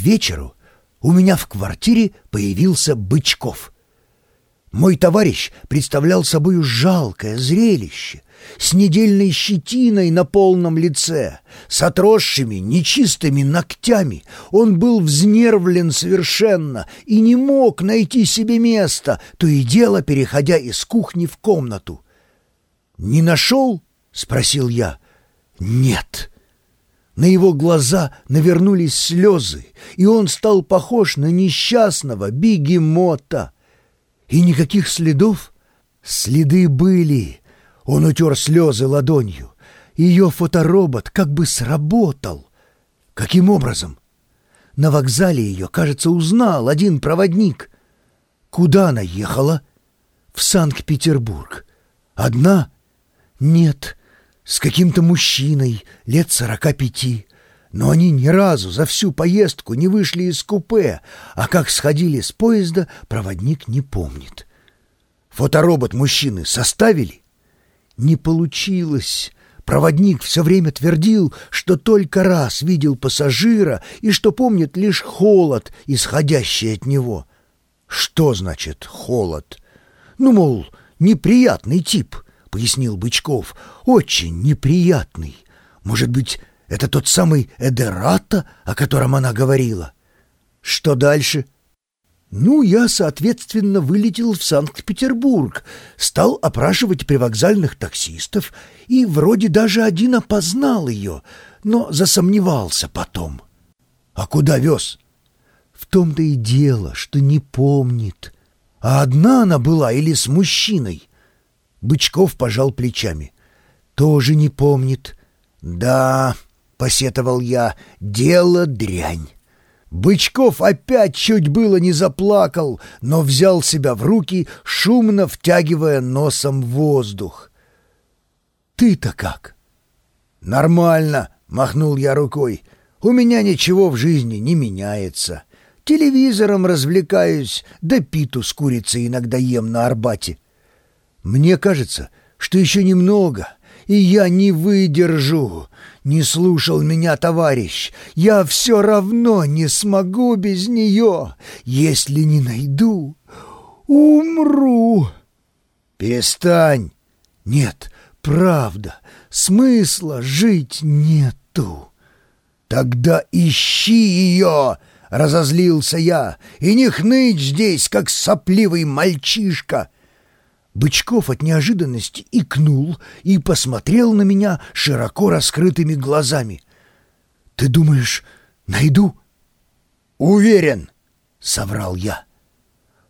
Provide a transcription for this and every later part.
вечеру у меня в квартире появился Бычков. Мой товарищ представлял собою жалкое зрелище, с недельной щетиной на полном лице, с отросшими нечистыми ногтями. Он был взнервлен совершенно и не мог найти себе места, то и дело переходя из кухни в комнату. «Не нашел?» — спросил я. «Нет». На его глаза навернулись слезы, и он стал похож на несчастного бегемота. И никаких следов? Следы были. Он утер слезы ладонью. Ее фоторобот как бы сработал. Каким образом? На вокзале ее, кажется, узнал один проводник. Куда она ехала? В Санкт-Петербург. Одна? Нет, с каким-то мужчиной, лет сорока пяти. Но они ни разу за всю поездку не вышли из купе, а как сходили с поезда, проводник не помнит. Фоторобот мужчины составили? Не получилось. Проводник все время твердил, что только раз видел пассажира и что помнит лишь холод, исходящий от него. Что значит холод? Ну, мол, неприятный тип —— пояснил Бычков. «Очень неприятный. Может быть, это тот самый Эдерата, о котором она говорила? Что дальше?» Ну, я, соответственно, вылетел в Санкт-Петербург, стал опрашивать привокзальных таксистов, и вроде даже один опознал ее, но засомневался потом. А куда вез? В том-то и дело, что не помнит. А одна она была или с мужчиной? Бычков пожал плечами. «Тоже не помнит». «Да», — посетовал я, — «дело дрянь». Бычков опять чуть было не заплакал, но взял себя в руки, шумно втягивая носом воздух. «Ты-то как?» «Нормально», — махнул я рукой. «У меня ничего в жизни не меняется. Телевизором развлекаюсь, да питу с курицей иногда ем на Арбате». Мне кажется, что еще немного, и я не выдержу. Не слушал меня товарищ. Я все равно не смогу без нее. Если не найду, умру. Перестань. Нет, правда, смысла жить нету. Тогда ищи ее, — разозлился я, — и не хныть здесь, как сопливый мальчишка. Бычков от неожиданности икнул и посмотрел на меня широко раскрытыми глазами. «Ты думаешь, найду?» «Уверен», — соврал я.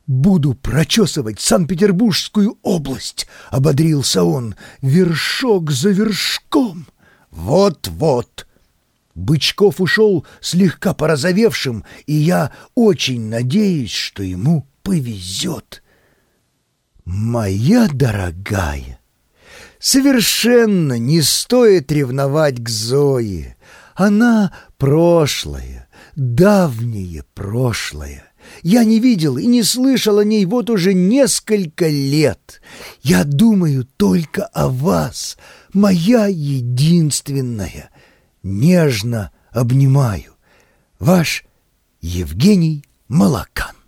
«Буду прочесывать Санкт-Петербургскую область», — ободрился он, — «вершок за вершком». «Вот-вот». Бычков ушел слегка порозовевшим, и я очень надеюсь, что ему повезет. «Моя дорогая, совершенно не стоит ревновать к Зое. Она прошлое, давнее прошлое. Я не видел и не слышал о ней вот уже несколько лет. Я думаю только о вас, моя единственная. Нежно обнимаю. Ваш Евгений Малакан.